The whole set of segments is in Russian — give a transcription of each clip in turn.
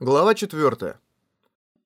Глава 4.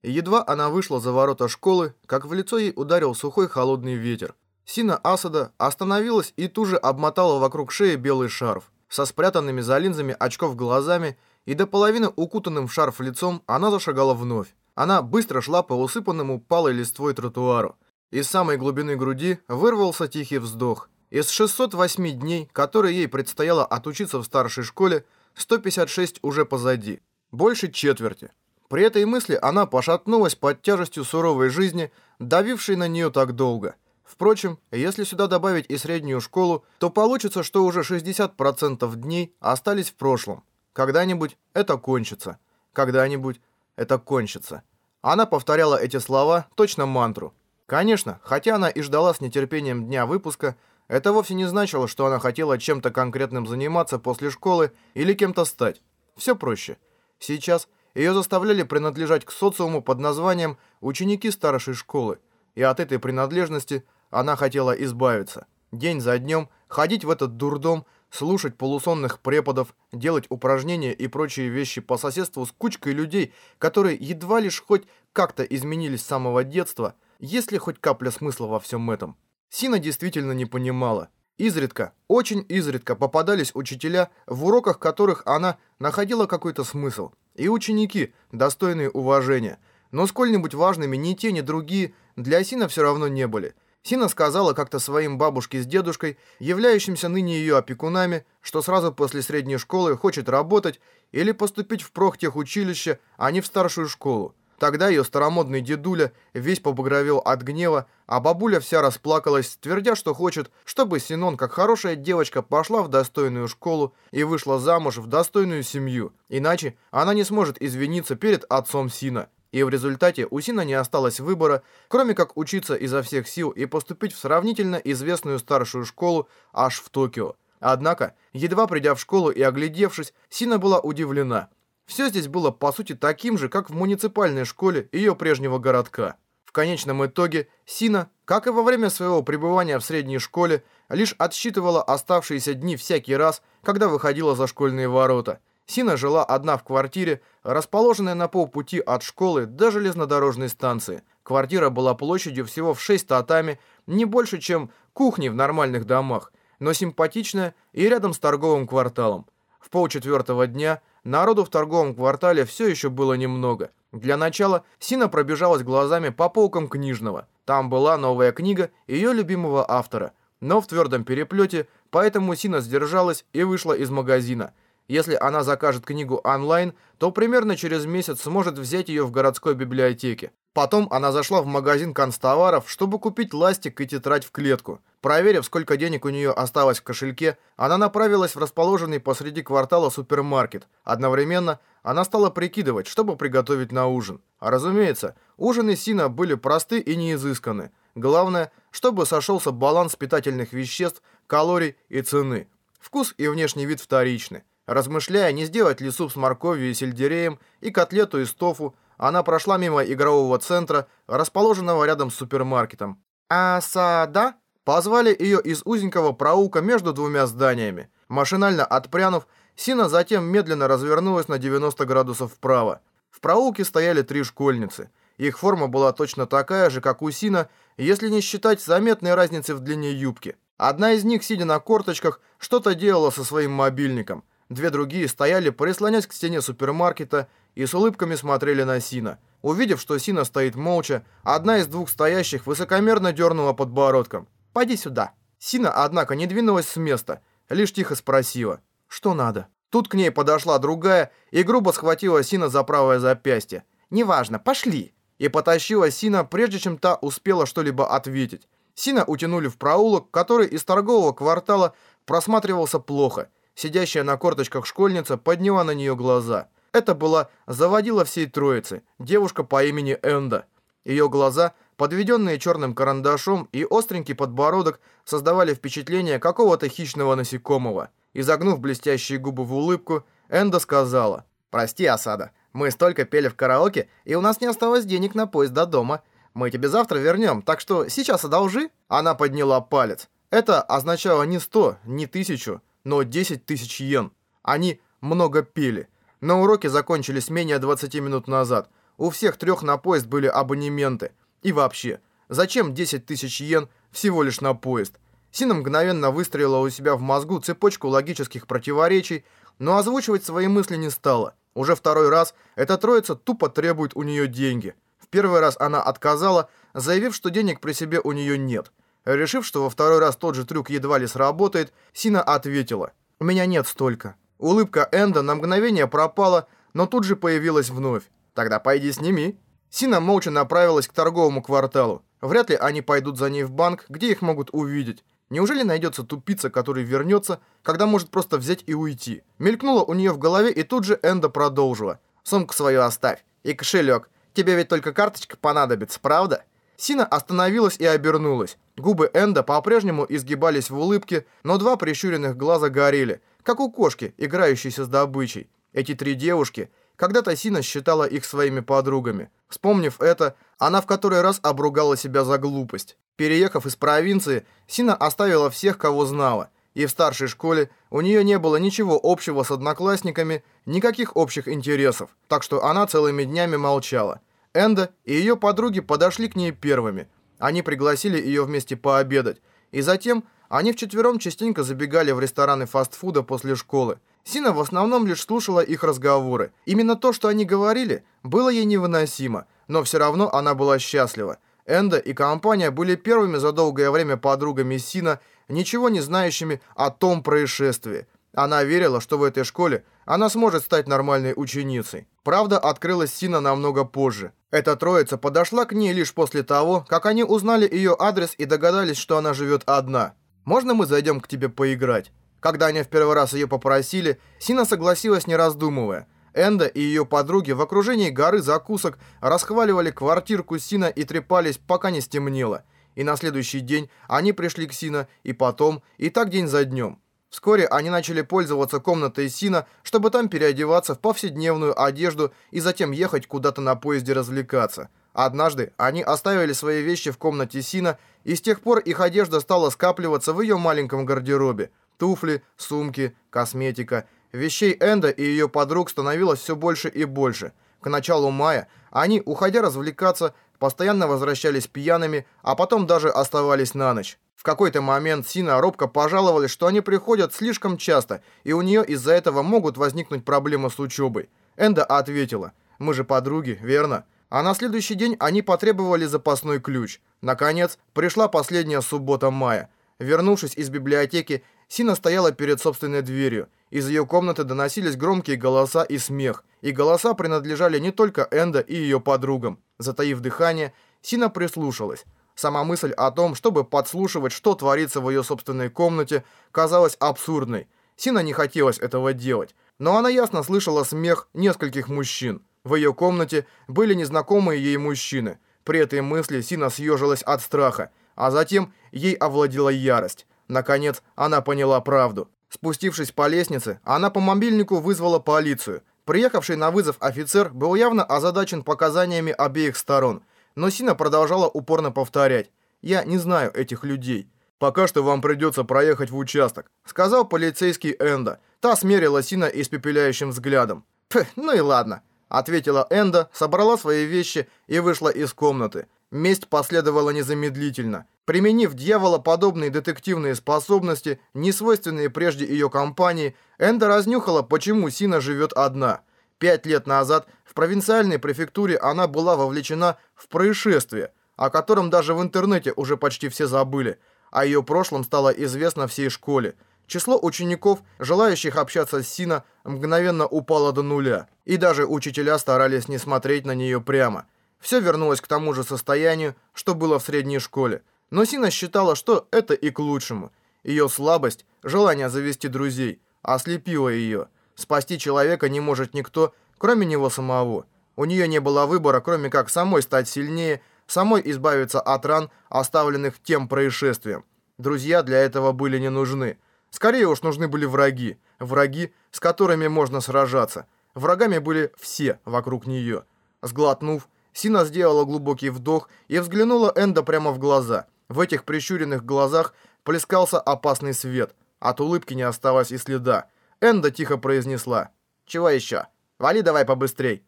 Едва она вышла за ворота школы, как в лицо ей ударил сухой холодный ветер. Сина Асада остановилась и тут же обмотала вокруг шеи белый шарф. Со спрятанными за линзами очков глазами и до половины укутанным в шарф лицом она зашагала вновь. Она быстро шла по усыпанному палой листвой тротуару. Из самой глубины груди вырвался тихий вздох. Из 608 дней, которые ей предстояло отучиться в старшей школе, 156 уже позади. Больше четверти. При этой мысли она пошатнулась под тяжестью суровой жизни, давившей на нее так долго. Впрочем, если сюда добавить и среднюю школу, то получится, что уже 60% дней остались в прошлом. Когда-нибудь это кончится. Когда-нибудь это кончится. Она повторяла эти слова, точно мантру. Конечно, хотя она и ждала с нетерпением дня выпуска, это вовсе не значило, что она хотела чем-то конкретным заниматься после школы или кем-то стать. Все проще – Сейчас ее заставляли принадлежать к социуму под названием «ученики старшей школы», и от этой принадлежности она хотела избавиться. День за днем ходить в этот дурдом, слушать полусонных преподов, делать упражнения и прочие вещи по соседству с кучкой людей, которые едва лишь хоть как-то изменились с самого детства, есть ли хоть капля смысла во всем этом. Сина действительно не понимала, Изредка, очень изредка попадались учителя, в уроках которых она находила какой-то смысл, и ученики, достойные уважения. Но сколь-нибудь важными ни те, ни другие для Сина все равно не были. Сина сказала как-то своим бабушке с дедушкой, являющимся ныне ее опекунами, что сразу после средней школы хочет работать или поступить в профтехучилище, а не в старшую школу. Тогда ее старомодный дедуля весь побагровел от гнева, а бабуля вся расплакалась, твердя, что хочет, чтобы Синон, как хорошая девочка, пошла в достойную школу и вышла замуж в достойную семью. Иначе она не сможет извиниться перед отцом Сина. И в результате у Сина не осталось выбора, кроме как учиться изо всех сил и поступить в сравнительно известную старшую школу аж в Токио. Однако, едва придя в школу и оглядевшись, Сина была удивлена – все здесь было по сути таким же, как в муниципальной школе ее прежнего городка. В конечном итоге Сина, как и во время своего пребывания в средней школе, лишь отсчитывала оставшиеся дни всякий раз, когда выходила за школьные ворота. Сина жила одна в квартире, расположенной на полпути от школы до железнодорожной станции. Квартира была площадью всего в 6 татами, не больше, чем кухни в нормальных домах, но симпатичная и рядом с торговым кварталом. В полчетвертого дня Народу в торговом квартале все еще было немного. Для начала Сина пробежалась глазами по полкам книжного. Там была новая книга ее любимого автора. Но в твердом переплете, поэтому Сина сдержалась и вышла из магазина. Если она закажет книгу онлайн, то примерно через месяц сможет взять ее в городской библиотеке. Потом она зашла в магазин констоваров, чтобы купить ластик и тетрадь в клетку. Проверив, сколько денег у нее осталось в кошельке, она направилась в расположенный посреди квартала супермаркет. Одновременно она стала прикидывать, чтобы приготовить на ужин. А разумеется, ужины Сина были просты и неизысканы. Главное, чтобы сошелся баланс питательных веществ, калорий и цены. Вкус и внешний вид вторичны. Размышляя, не сделать ли суп с морковью и сельдереем и котлету из тофу, она прошла мимо игрового центра, расположенного рядом с супермаркетом. «Асада?» Позвали ее из узенького проулка между двумя зданиями. Машинально отпрянув, Сина затем медленно развернулась на 90 градусов вправо. В проулке стояли три школьницы. Их форма была точно такая же, как у Сина, если не считать заметной разницы в длине юбки. Одна из них, сидя на корточках, что-то делала со своим мобильником. Две другие стояли, прислонясь к стене супермаркета и с улыбками смотрели на Сина. Увидев, что Сина стоит молча, одна из двух стоящих высокомерно дернула подбородком. «Пойди сюда». Сина, однако, не двинулась с места, лишь тихо спросила. «Что надо?» Тут к ней подошла другая и грубо схватила Сина за правое запястье. «Неважно, пошли!» И потащила Сина, прежде чем та успела что-либо ответить. Сина утянули в проулок, который из торгового квартала просматривался плохо – Сидящая на корточках школьница подняла на нее глаза. Это была заводила всей троицы, девушка по имени Энда. Ее глаза, подведенные черным карандашом и остренький подбородок, создавали впечатление какого-то хищного насекомого. Изогнув блестящие губы в улыбку, Энда сказала, «Прости, Асада, мы столько пели в караоке, и у нас не осталось денег на поезд до дома. Мы тебе завтра вернем, так что сейчас одолжи». Она подняла палец. Это означало не сто, не тысячу, но 10 тысяч йен. Они много пели. Но уроки закончились менее 20 минут назад. У всех трех на поезд были абонементы. И вообще, зачем 10 тысяч йен всего лишь на поезд? Сина мгновенно выстроила у себя в мозгу цепочку логических противоречий, но озвучивать свои мысли не стала. Уже второй раз эта троица тупо требует у нее деньги. В первый раз она отказала, заявив, что денег при себе у нее нет. Решив, что во второй раз тот же трюк едва ли сработает, Сина ответила «У меня нет столько». Улыбка Энда на мгновение пропала, но тут же появилась вновь. «Тогда пойди сними». Сина молча направилась к торговому кварталу. Вряд ли они пойдут за ней в банк, где их могут увидеть. Неужели найдется тупица, который вернется, когда может просто взять и уйти? Мелькнуло у нее в голове, и тут же Энда продолжила. «Сумку свою оставь. И кошелек. Тебе ведь только карточка понадобится, правда?» Сина остановилась и обернулась. Губы Энда по-прежнему изгибались в улыбке, но два прищуренных глаза горели, как у кошки, играющейся с добычей. Эти три девушки, когда-то Сина считала их своими подругами. Вспомнив это, она в который раз обругала себя за глупость. Переехав из провинции, Сина оставила всех, кого знала, и в старшей школе у нее не было ничего общего с одноклассниками, никаких общих интересов, так что она целыми днями молчала. Энда и ее подруги подошли к ней первыми. Они пригласили ее вместе пообедать, и затем они вчетвером частенько забегали в рестораны фастфуда после школы. Сина в основном лишь слушала их разговоры. Именно то, что они говорили, было ей невыносимо, но все равно она была счастлива. Энда и компания были первыми за долгое время подругами Сина, ничего не знающими о том происшествии. Она верила, что в этой школе она сможет стать нормальной ученицей. Правда открылась Сина намного позже. Эта троица подошла к ней лишь после того, как они узнали ее адрес и догадались, что она живет одна. «Можно мы зайдем к тебе поиграть?» Когда они в первый раз ее попросили, Сина согласилась не раздумывая – Энда и ее подруги в окружении горы закусок расхваливали квартирку Сина и трепались, пока не стемнело. И на следующий день они пришли к Сина, и потом, и так день за днем. Вскоре они начали пользоваться комнатой Сина, чтобы там переодеваться в повседневную одежду и затем ехать куда-то на поезде развлекаться. Однажды они оставили свои вещи в комнате Сина, и с тех пор их одежда стала скапливаться в ее маленьком гардеробе. Туфли, сумки, косметика – Вещей Энда и ее подруг становилось все больше и больше. К началу мая они, уходя развлекаться, постоянно возвращались пьяными, а потом даже оставались на ночь. В какой-то момент Сина робко пожаловалась, что они приходят слишком часто, и у нее из-за этого могут возникнуть проблемы с учебой. Энда ответила, «Мы же подруги, верно?» А на следующий день они потребовали запасной ключ. Наконец, пришла последняя суббота мая. Вернувшись из библиотеки, Сина стояла перед собственной дверью. Из ее комнаты доносились громкие голоса и смех, и голоса принадлежали не только Энда и ее подругам. Затаив дыхание, Сина прислушалась. Сама мысль о том, чтобы подслушивать, что творится в ее собственной комнате, казалась абсурдной. Сина не хотелось этого делать, но она ясно слышала смех нескольких мужчин. В ее комнате были незнакомые ей мужчины. При этой мысли Сина съежилась от страха, а затем ей овладела ярость. Наконец, она поняла правду. Спустившись по лестнице, она по мобильнику вызвала полицию. Приехавший на вызов офицер был явно озадачен показаниями обеих сторон, но Сина продолжала упорно повторять «Я не знаю этих людей». «Пока что вам придется проехать в участок», — сказал полицейский Энда. Та смерила Сина испепеляющим взглядом. «Пх, ну и ладно», — ответила Энда, собрала свои вещи и вышла из комнаты. Месть последовала незамедлительно. Применив дьяволоподобные детективные способности, несвойственные прежде ее компании, Энда разнюхала, почему Сина живет одна. Пять лет назад в провинциальной префектуре она была вовлечена в происшествие, о котором даже в интернете уже почти все забыли. О ее прошлом стало известно всей школе. Число учеников, желающих общаться с Сина, мгновенно упало до нуля. И даже учителя старались не смотреть на нее прямо – все вернулось к тому же состоянию, что было в средней школе. Но Сина считала, что это и к лучшему. Ее слабость, желание завести друзей, ослепило ее. Спасти человека не может никто, кроме него самого. У нее не было выбора, кроме как самой стать сильнее, самой избавиться от ран, оставленных тем происшествием. Друзья для этого были не нужны. Скорее уж нужны были враги. Враги, с которыми можно сражаться. Врагами были все вокруг нее. Сглотнув, Сина сделала глубокий вдох и взглянула Энда прямо в глаза. В этих прищуренных глазах плескался опасный свет. От улыбки не осталось и следа. Энда тихо произнесла. «Чего еще?» Вали давай побыстрей».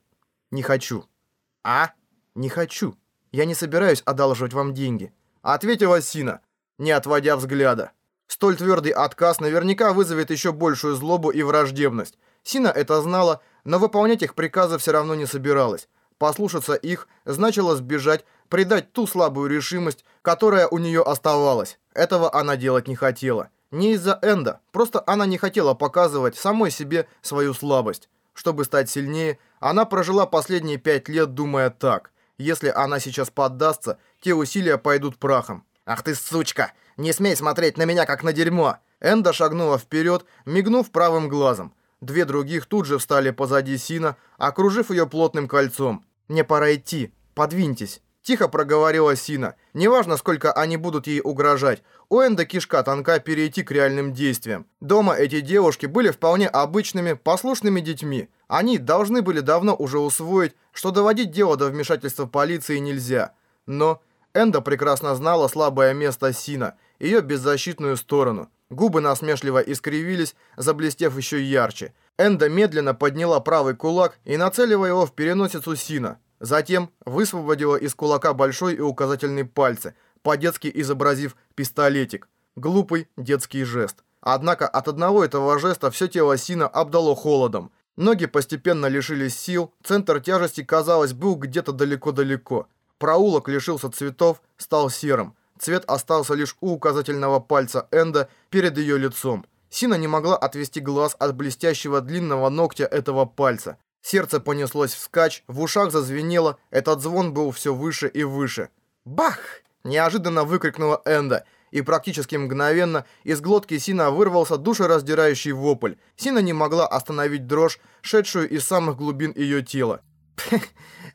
«Не хочу». «А?» «Не хочу. Я не собираюсь одалживать вам деньги», — ответила Сина, не отводя взгляда. Столь твердый отказ наверняка вызовет еще большую злобу и враждебность. Сина это знала, но выполнять их приказы все равно не собиралась. Послушаться их значило сбежать, предать ту слабую решимость, которая у нее оставалась. Этого она делать не хотела. Не из-за Энда, просто она не хотела показывать самой себе свою слабость. Чтобы стать сильнее, она прожила последние пять лет, думая так. Если она сейчас поддастся, те усилия пойдут прахом. «Ах ты сучка! Не смей смотреть на меня, как на дерьмо!» Энда шагнула вперед, мигнув правым глазом. Две других тут же встали позади Сина, окружив ее плотным кольцом. «Мне пора идти. Подвиньтесь». Тихо проговорила Сина. Неважно, сколько они будут ей угрожать. У Энда кишка тонка перейти к реальным действиям. Дома эти девушки были вполне обычными, послушными детьми. Они должны были давно уже усвоить, что доводить дело до вмешательства полиции нельзя. Но Энда прекрасно знала слабое место Сина, ее беззащитную сторону. Губы насмешливо искривились, заблестев еще ярче. Энда медленно подняла правый кулак и нацелила его в переносицу Сина. Затем высвободила из кулака большой и указательный пальцы, по-детски изобразив пистолетик. Глупый детский жест. Однако от одного этого жеста все тело Сина обдало холодом. Ноги постепенно лишились сил, центр тяжести, казалось, был где-то далеко-далеко. Проулок лишился цветов, стал серым. Цвет остался лишь у указательного пальца Энда перед ее лицом. Сина не могла отвести глаз от блестящего длинного ногтя этого пальца. Сердце понеслось вскачь, в ушах зазвенело, этот звон был все выше и выше. «Бах!» – неожиданно выкрикнула Энда, и практически мгновенно из глотки Сина вырвался душераздирающий вопль. Сина не могла остановить дрожь, шедшую из самых глубин ее тела.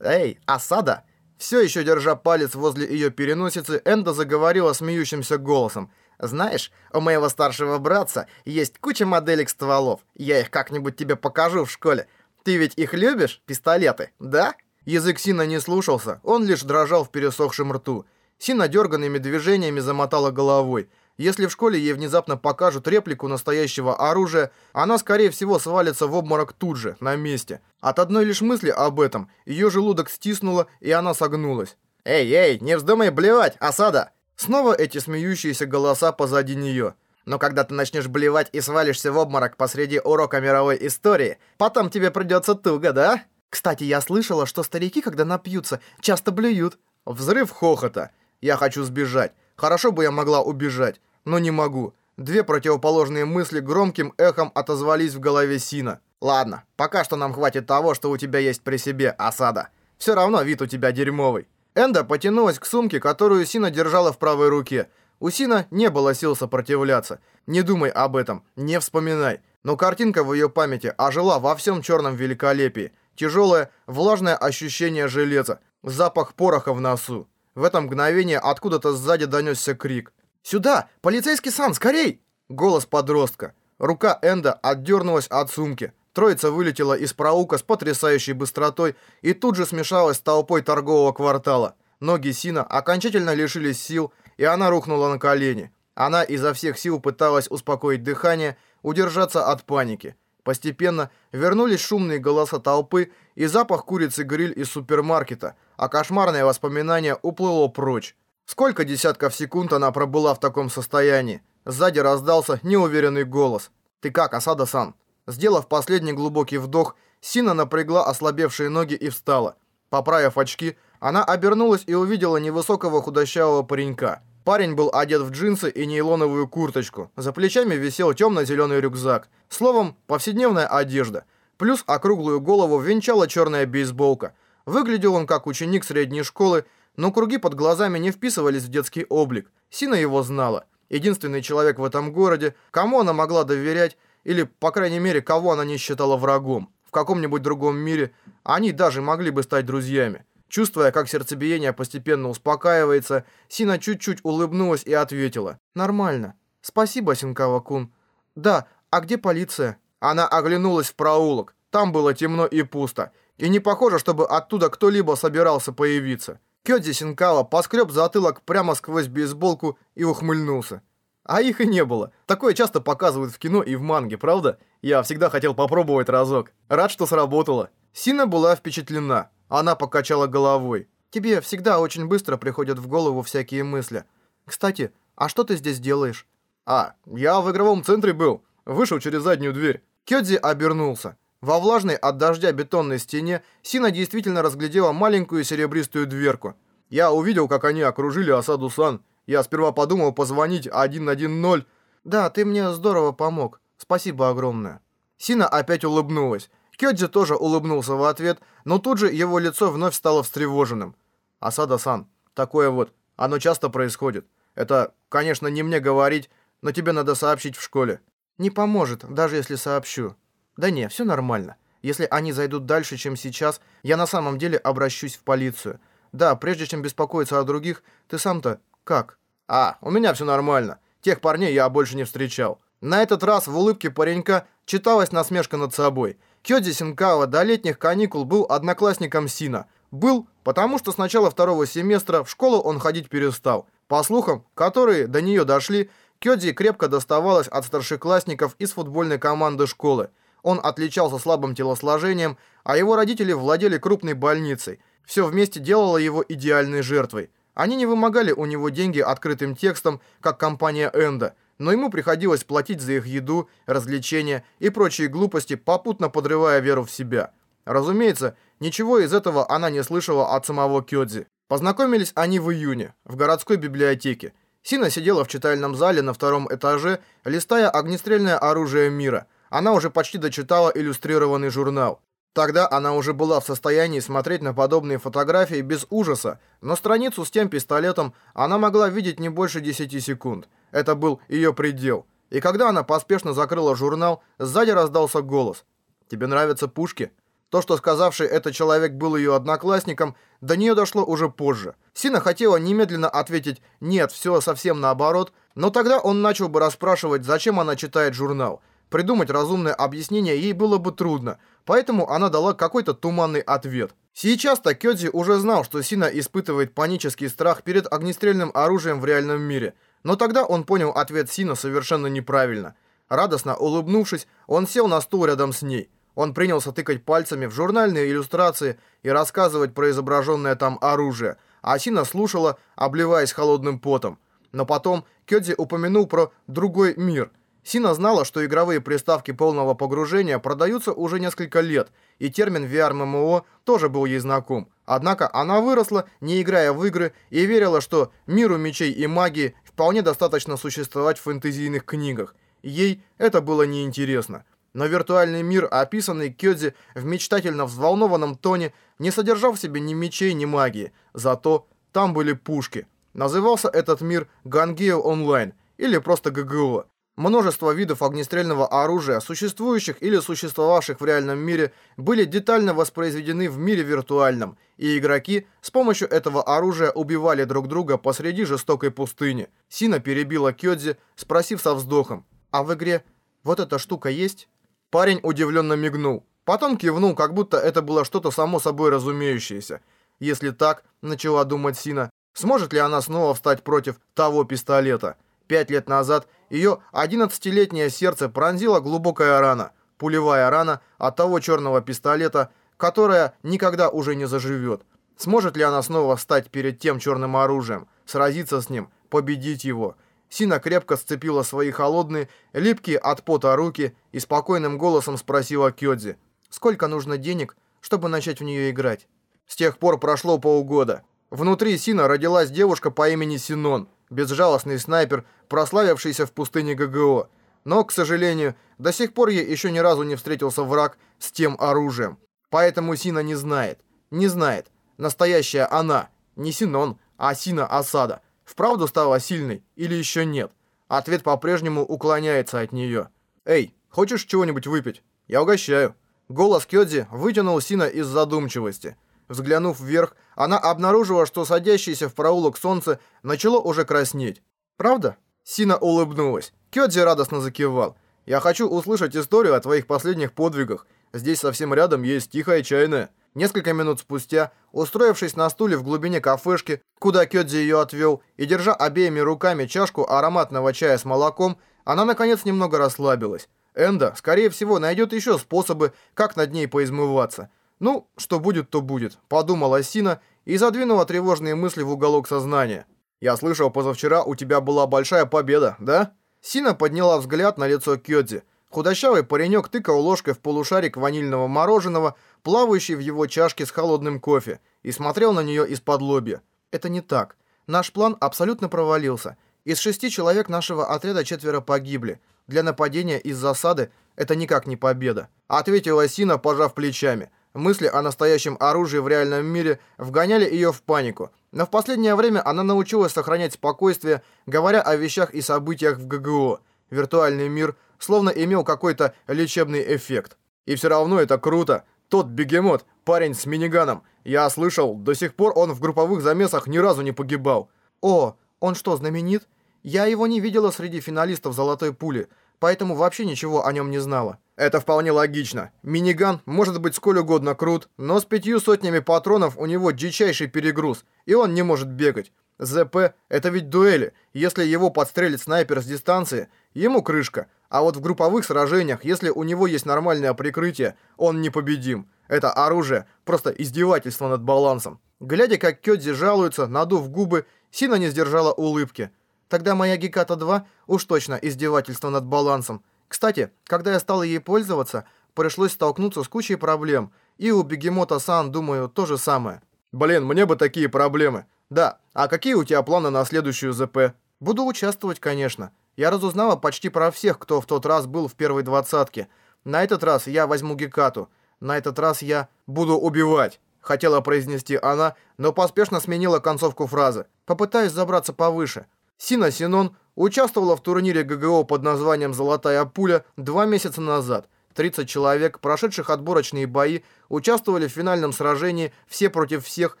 «Эй, осада!» Все еще держа палец возле ее переносицы, Энда заговорила смеющимся голосом. «Знаешь, у моего старшего братца есть куча моделек стволов. Я их как-нибудь тебе покажу в школе. Ты ведь их любишь, пистолеты, да?» Язык Сина не слушался, он лишь дрожал в пересохшем рту. Сина дерганными движениями замотала головой. Если в школе ей внезапно покажут реплику настоящего оружия, она, скорее всего, свалится в обморок тут же, на месте. От одной лишь мысли об этом ее желудок стиснуло, и она согнулась. «Эй, эй, не вздумай блевать, осада!» Снова эти смеющиеся голоса позади нее. Но когда ты начнешь блевать и свалишься в обморок посреди урока мировой истории, потом тебе придется туго, да? Кстати, я слышала, что старики, когда напьются, часто блюют. Взрыв хохота. Я хочу сбежать. Хорошо бы я могла убежать но не могу. Две противоположные мысли громким эхом отозвались в голове Сина. «Ладно, пока что нам хватит того, что у тебя есть при себе, осада. Все равно вид у тебя дерьмовый». Энда потянулась к сумке, которую Сина держала в правой руке. У Сина не было сил сопротивляться. Не думай об этом, не вспоминай. Но картинка в ее памяти ожила во всем черном великолепии. Тяжелое, влажное ощущение железа, запах пороха в носу. В это мгновение откуда-то сзади донесся крик. «Сюда! Полицейский сан, скорей!» Голос подростка. Рука Энда отдернулась от сумки. Троица вылетела из проука с потрясающей быстротой и тут же смешалась с толпой торгового квартала. Ноги Сина окончательно лишились сил, и она рухнула на колени. Она изо всех сил пыталась успокоить дыхание, удержаться от паники. Постепенно вернулись шумные голоса толпы и запах курицы-гриль из супермаркета, а кошмарное воспоминание уплыло прочь. Сколько десятков секунд она пробыла в таком состоянии? Сзади раздался неуверенный голос. «Ты как, Асада-сан?» Сделав последний глубокий вдох, Сина напрягла ослабевшие ноги и встала. Поправив очки, она обернулась и увидела невысокого худощавого паренька. Парень был одет в джинсы и нейлоновую курточку. За плечами висел темно-зеленый рюкзак. Словом, повседневная одежда. Плюс округлую голову венчала черная бейсболка. Выглядел он как ученик средней школы, но круги под глазами не вписывались в детский облик. Сина его знала. Единственный человек в этом городе, кому она могла доверять, или, по крайней мере, кого она не считала врагом. В каком-нибудь другом мире они даже могли бы стать друзьями. Чувствуя, как сердцебиение постепенно успокаивается, Сина чуть-чуть улыбнулась и ответила. «Нормально. Спасибо, Синкава-кун. Да, а где полиция?» Она оглянулась в проулок. Там было темно и пусто. И не похоже, чтобы оттуда кто-либо собирался появиться. Кёдзи Синкава поскреб затылок прямо сквозь бейсболку и ухмыльнулся. А их и не было. Такое часто показывают в кино и в манге, правда? Я всегда хотел попробовать разок. Рад, что сработало. Сина была впечатлена. Она покачала головой. Тебе всегда очень быстро приходят в голову всякие мысли. Кстати, а что ты здесь делаешь? А, я в игровом центре был. Вышел через заднюю дверь. Кёдзи обернулся. Во влажной от дождя бетонной стене Сина действительно разглядела маленькую серебристую дверку. Я увидел, как они окружили осаду Сан. Я сперва подумал позвонить 110. Да, ты мне здорово помог. Спасибо огромное. Сина опять улыбнулась. Кёдзи тоже улыбнулся в ответ, но тут же его лицо вновь стало встревоженным. Асада-сан, такое вот, оно часто происходит. Это, конечно, не мне говорить, но тебе надо сообщить в школе. Не поможет, даже если сообщу. Да не, все нормально. Если они зайдут дальше, чем сейчас, я на самом деле обращусь в полицию. Да, прежде чем беспокоиться о других, ты сам-то как? А, у меня все нормально. Тех парней я больше не встречал. На этот раз в улыбке паренька читалась насмешка над собой. Кёдзи Синкава до летних каникул был одноклассником Сина. Был, потому что с начала второго семестра в школу он ходить перестал. По слухам, которые до нее дошли, Кёдзи крепко доставалось от старшеклассников из футбольной команды школы. Он отличался слабым телосложением, а его родители владели крупной больницей. Все вместе делало его идеальной жертвой. Они не вымогали у него деньги открытым текстом, как компания Энда, но ему приходилось платить за их еду, развлечения и прочие глупости, попутно подрывая веру в себя. Разумеется, ничего из этого она не слышала от самого Кёдзи. Познакомились они в июне, в городской библиотеке. Сина сидела в читальном зале на втором этаже, листая огнестрельное оружие мира – она уже почти дочитала иллюстрированный журнал. Тогда она уже была в состоянии смотреть на подобные фотографии без ужаса, но страницу с тем пистолетом она могла видеть не больше 10 секунд. Это был ее предел. И когда она поспешно закрыла журнал, сзади раздался голос. «Тебе нравятся пушки?» То, что сказавший этот человек был ее одноклассником, до нее дошло уже позже. Сина хотела немедленно ответить «нет, все совсем наоборот», но тогда он начал бы расспрашивать, зачем она читает журнал – Придумать разумное объяснение ей было бы трудно, поэтому она дала какой-то туманный ответ. Сейчас-то Кёдзи уже знал, что Сина испытывает панический страх перед огнестрельным оружием в реальном мире, но тогда он понял ответ Сина совершенно неправильно. Радостно улыбнувшись, он сел на стул рядом с ней. Он принялся тыкать пальцами в журнальные иллюстрации и рассказывать про изображенное там оружие, а Сина слушала, обливаясь холодным потом. Но потом Кёдзи упомянул про «другой мир», Сина знала, что игровые приставки полного погружения продаются уже несколько лет, и термин VR-MMO тоже был ей знаком. Однако она выросла, не играя в игры, и верила, что миру мечей и магии вполне достаточно существовать в фэнтезийных книгах. Ей это было неинтересно. Но виртуальный мир, описанный Кёдзи в мечтательно взволнованном тоне, не содержал в себе ни мечей, ни магии. Зато там были пушки. Назывался этот мир Гангео Онлайн, или просто ГГО. Множество видов огнестрельного оружия, существующих или существовавших в реальном мире, были детально воспроизведены в мире виртуальном, и игроки с помощью этого оружия убивали друг друга посреди жестокой пустыни. Сина перебила Кёдзи, спросив со вздохом, «А в игре вот эта штука есть?» Парень удивленно мигнул. Потом кивнул, как будто это было что-то само собой разумеющееся. Если так, начала думать Сина, сможет ли она снова встать против того пистолета? Пять лет назад ее 11-летнее сердце пронзила глубокая рана, пулевая рана от того черного пистолета, которая никогда уже не заживет. Сможет ли она снова встать перед тем черным оружием, сразиться с ним, победить его? Сина крепко сцепила свои холодные, липкие от пота руки и спокойным голосом спросила Кёдзи, сколько нужно денег, чтобы начать в нее играть. С тех пор прошло полгода. Внутри Сина родилась девушка по имени Синон – безжалостный снайпер, прославившийся в пустыне ГГО. Но, к сожалению, до сих пор ей еще ни разу не встретился враг с тем оружием. Поэтому Сина не знает. Не знает. Настоящая она. Не Синон, а Сина Асада. Вправду стала сильной или еще нет? Ответ по-прежнему уклоняется от нее. «Эй, хочешь чего-нибудь выпить? Я угощаю». Голос Кёдзи вытянул Сина из задумчивости – Взглянув вверх, она обнаружила, что садящееся в проулок солнце начало уже краснеть. «Правда?» Сина улыбнулась. Кёдзи радостно закивал. «Я хочу услышать историю о твоих последних подвигах. Здесь совсем рядом есть тихая чайная». Несколько минут спустя, устроившись на стуле в глубине кафешки, куда Кёдзи ее отвел, и держа обеими руками чашку ароматного чая с молоком, она, наконец, немного расслабилась. Энда, скорее всего, найдет еще способы, как над ней поизмываться. Ну, что будет, то будет, подумала Сина и задвинула тревожные мысли в уголок сознания. Я слышал, позавчера у тебя была большая победа, да? Сина подняла взгляд на лицо Кёдзи. Худощавый паренек тыкал ложкой в полушарик ванильного мороженого, плавающий в его чашке с холодным кофе, и смотрел на нее из-под лобья. Это не так. Наш план абсолютно провалился. Из шести человек нашего отряда четверо погибли. Для нападения из засады это никак не победа. Ответила Сина, пожав плечами. Мысли о настоящем оружии в реальном мире вгоняли ее в панику. Но в последнее время она научилась сохранять спокойствие, говоря о вещах и событиях в ГГО. Виртуальный мир словно имел какой-то лечебный эффект. И все равно это круто. Тот бегемот, парень с миниганом. Я слышал, до сих пор он в групповых замесах ни разу не погибал. О, он что, знаменит? Я его не видела среди финалистов «Золотой пули», поэтому вообще ничего о нем не знала. Это вполне логично. Миниган может быть сколь угодно крут, но с пятью сотнями патронов у него дичайший перегруз, и он не может бегать. ЗП — это ведь дуэли. Если его подстрелит снайпер с дистанции, ему крышка. А вот в групповых сражениях, если у него есть нормальное прикрытие, он непобедим. Это оружие — просто издевательство над балансом. Глядя, как Кёдзи жалуется, надув губы, Сина не сдержала улыбки. Тогда моя Геката-2 уж точно издевательство над балансом. Кстати, когда я стала ей пользоваться, пришлось столкнуться с кучей проблем. И у Бегемота-сан, думаю, то же самое. Блин, мне бы такие проблемы. Да, а какие у тебя планы на следующую ЗП? Буду участвовать, конечно. Я разузнала почти про всех, кто в тот раз был в первой двадцатке. На этот раз я возьму Гекату. На этот раз я буду убивать. Хотела произнести она, но поспешно сменила концовку фразы. Попытаюсь забраться повыше. Сина Синон участвовала в турнире ГГО под названием «Золотая пуля» два месяца назад. 30 человек, прошедших отборочные бои, участвовали в финальном сражении все против всех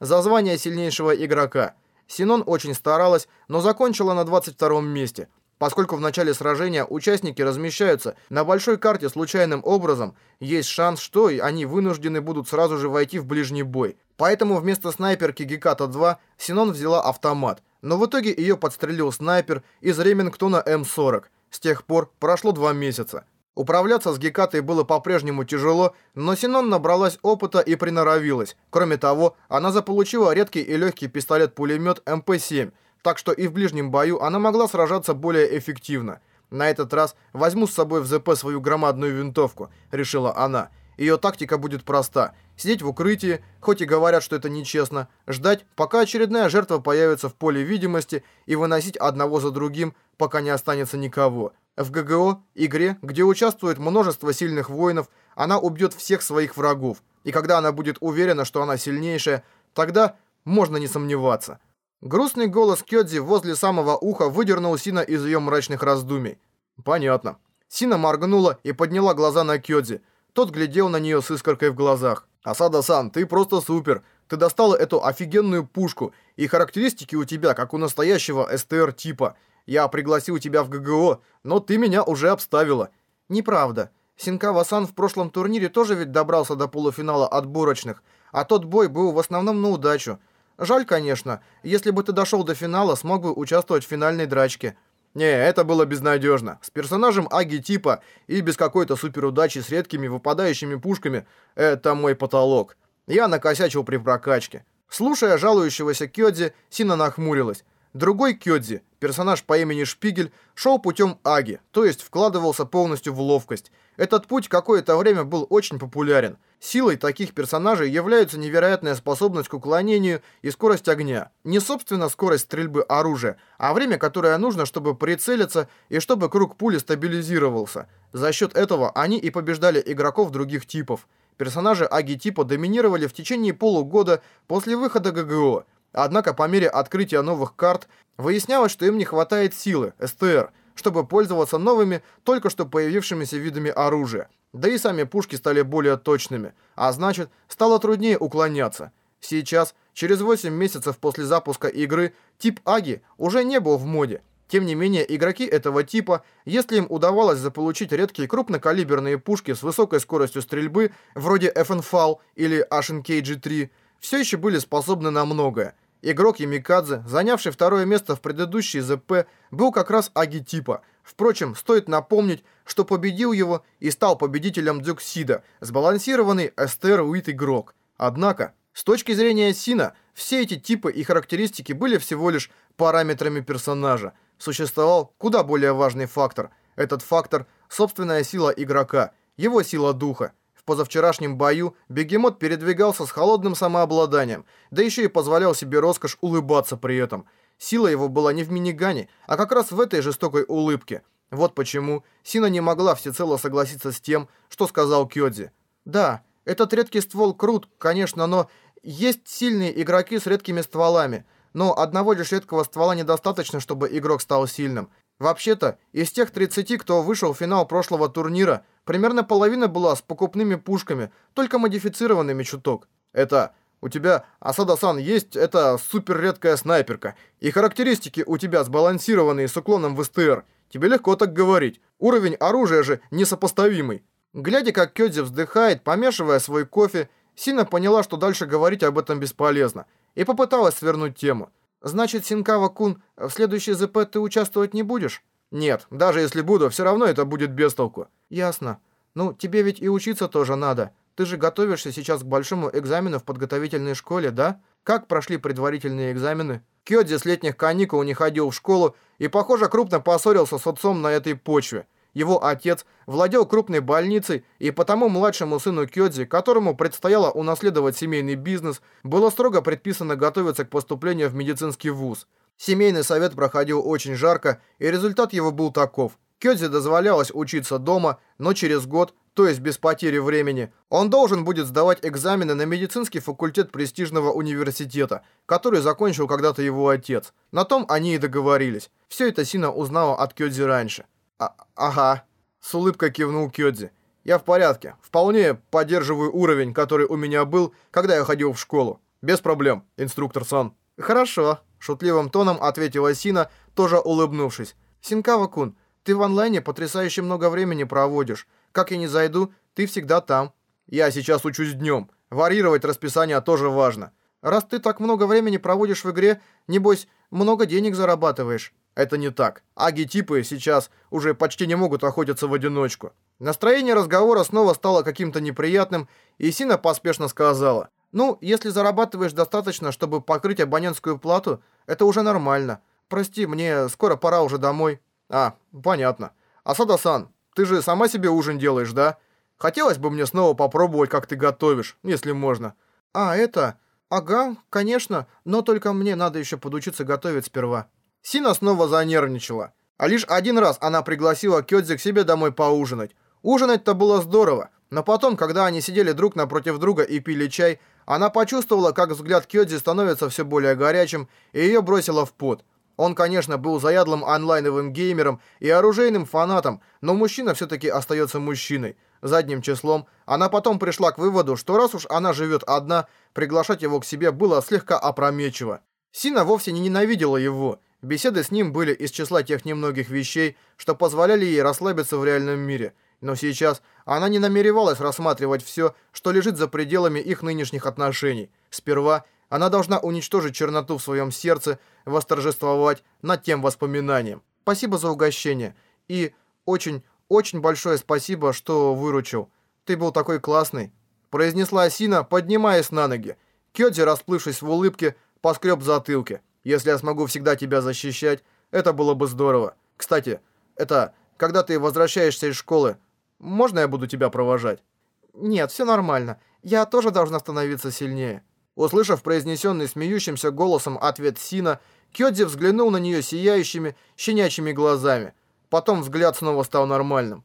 за звание сильнейшего игрока. Синон очень старалась, но закончила на 22 месте. Поскольку в начале сражения участники размещаются на большой карте случайным образом, есть шанс, что они вынуждены будут сразу же войти в ближний бой. Поэтому вместо снайперки Геката-2 Синон взяла автомат – но в итоге ее подстрелил снайпер из Ремингтона М40. С тех пор прошло два месяца. Управляться с Гекатой было по-прежнему тяжело, но Синон набралась опыта и приноровилась. Кроме того, она заполучила редкий и легкий пистолет-пулемет МП-7, так что и в ближнем бою она могла сражаться более эффективно. «На этот раз возьму с собой в ЗП свою громадную винтовку», — решила она. Ее тактика будет проста. Сидеть в укрытии, хоть и говорят, что это нечестно, ждать, пока очередная жертва появится в поле видимости и выносить одного за другим, пока не останется никого. В ГГО, игре, где участвует множество сильных воинов, она убьет всех своих врагов. И когда она будет уверена, что она сильнейшая, тогда можно не сомневаться. Грустный голос Кёдзи возле самого уха выдернул Сина из ее мрачных раздумий. Понятно. Сина моргнула и подняла глаза на Кёдзи. Тот глядел на нее с искоркой в глазах. «Асада-сан, ты просто супер. Ты достала эту офигенную пушку, и характеристики у тебя, как у настоящего СТР-типа. Я пригласил тебя в ГГО, но ты меня уже обставила». «Неправда. Синкава-сан в прошлом турнире тоже ведь добрался до полуфинала отборочных, а тот бой был в основном на удачу. Жаль, конечно. Если бы ты дошел до финала, смог бы участвовать в финальной драчке». Не, это было безнадежно. С персонажем Аги типа и без какой-то суперудачи с редкими выпадающими пушками – это мой потолок. Я накосячил при прокачке. Слушая жалующегося Кёдзи, Сина нахмурилась. Другой Кёдзи, персонаж по имени Шпигель, шел путем Аги, то есть вкладывался полностью в ловкость. Этот путь какое-то время был очень популярен. Силой таких персонажей являются невероятная способность к уклонению и скорость огня. Не собственно скорость стрельбы оружия, а время, которое нужно, чтобы прицелиться и чтобы круг пули стабилизировался. За счет этого они и побеждали игроков других типов. Персонажи Аги типа доминировали в течение полугода после выхода ГГО. Однако по мере открытия новых карт выяснялось, что им не хватает силы, СТР, чтобы пользоваться новыми, только что появившимися видами оружия. Да и сами пушки стали более точными, а значит, стало труднее уклоняться. Сейчас, через 8 месяцев после запуска игры, тип Аги уже не был в моде. Тем не менее, игроки этого типа, если им удавалось заполучить редкие крупнокалиберные пушки с высокой скоростью стрельбы, вроде FNFAL или HNKG-3, все еще были способны на многое. Игрок Ямикадзе, занявший второе место в предыдущей ЗП, был как раз Аги типа. Впрочем, стоит напомнить, что победил его и стал победителем Дзюксида, сбалансированный СТР-уит игрок. Однако, с точки зрения Сина, все эти типы и характеристики были всего лишь параметрами персонажа. Существовал куда более важный фактор. Этот фактор – собственная сила игрока, его сила духа. В позавчерашнем бою бегемот передвигался с холодным самообладанием, да еще и позволял себе роскошь улыбаться при этом – Сила его была не в минигане, а как раз в этой жестокой улыбке. Вот почему Сина не могла всецело согласиться с тем, что сказал Кёдзи. Да, этот редкий ствол крут, конечно, но есть сильные игроки с редкими стволами, но одного лишь редкого ствола недостаточно, чтобы игрок стал сильным. Вообще-то, из тех 30, кто вышел в финал прошлого турнира, примерно половина была с покупными пушками, только модифицированными чуток. Это у тебя, Асада-сан, есть супер редкая снайперка, и характеристики у тебя сбалансированные с уклоном в СТР. Тебе легко так говорить. Уровень оружия же несопоставимый. Глядя, как Кёдзи вздыхает, помешивая свой кофе, Сина поняла, что дальше говорить об этом бесполезно, и попыталась свернуть тему. «Значит, Синкава-кун, в следующей ЗП ты участвовать не будешь?» «Нет, даже если буду, все равно это будет без толку». «Ясно. Ну, тебе ведь и учиться тоже надо». Ты же готовишься сейчас к большому экзамену в подготовительной школе, да? Как прошли предварительные экзамены? Кёдзи с летних каникул не ходил в школу и, похоже, крупно поссорился с отцом на этой почве. Его отец владел крупной больницей, и потому младшему сыну Кёдзи, которому предстояло унаследовать семейный бизнес, было строго предписано готовиться к поступлению в медицинский вуз. Семейный совет проходил очень жарко, и результат его был таков. Кёдзи дозволялось учиться дома, но через год то есть без потери времени, он должен будет сдавать экзамены на медицинский факультет престижного университета, который закончил когда-то его отец. На том они и договорились. Все это Сина узнала от Кёдзи раньше. А «Ага», — с улыбкой кивнул Кёдзи. «Я в порядке. Вполне поддерживаю уровень, который у меня был, когда я ходил в школу. Без проблем, инструктор Сан». «Хорошо», — шутливым тоном ответила Сина, тоже улыбнувшись. «Синкава-кун, ты в онлайне потрясающе много времени проводишь. Как я не зайду, ты всегда там. Я сейчас учусь днем. Варьировать расписание тоже важно. Раз ты так много времени проводишь в игре, небось, много денег зарабатываешь. Это не так. Аги-типы сейчас уже почти не могут охотиться в одиночку. Настроение разговора снова стало каким-то неприятным, и Сина поспешно сказала. «Ну, если зарабатываешь достаточно, чтобы покрыть абонентскую плату, это уже нормально. Прости, мне скоро пора уже домой». «А, понятно. Асада-сан, ты же сама себе ужин делаешь, да? Хотелось бы мне снова попробовать, как ты готовишь, если можно. А, это... Ага, конечно, но только мне надо еще подучиться готовить сперва. Сина снова занервничала. А лишь один раз она пригласила Кёдзи к себе домой поужинать. Ужинать-то было здорово, но потом, когда они сидели друг напротив друга и пили чай, она почувствовала, как взгляд Кёдзи становится все более горячим, и ее бросило в пот. Он, конечно, был заядлым онлайновым геймером и оружейным фанатом, но мужчина все-таки остается мужчиной. Задним числом она потом пришла к выводу, что раз уж она живет одна, приглашать его к себе было слегка опрометчиво. Сина вовсе не ненавидела его. Беседы с ним были из числа тех немногих вещей, что позволяли ей расслабиться в реальном мире. Но сейчас она не намеревалась рассматривать все, что лежит за пределами их нынешних отношений. Сперва она должна уничтожить черноту в своем сердце, восторжествовать над тем воспоминанием. Спасибо за угощение. И очень, очень большое спасибо, что выручил. Ты был такой классный. Произнесла Асина, поднимаясь на ноги. Кёдзи, расплывшись в улыбке, поскреб в затылке. Если я смогу всегда тебя защищать, это было бы здорово. Кстати, это, когда ты возвращаешься из школы, можно я буду тебя провожать? Нет, все нормально. Я тоже должна становиться сильнее. Услышав произнесенный смеющимся голосом ответ Сина, Кёдзи взглянул на нее сияющими, щенячьими глазами. Потом взгляд снова стал нормальным.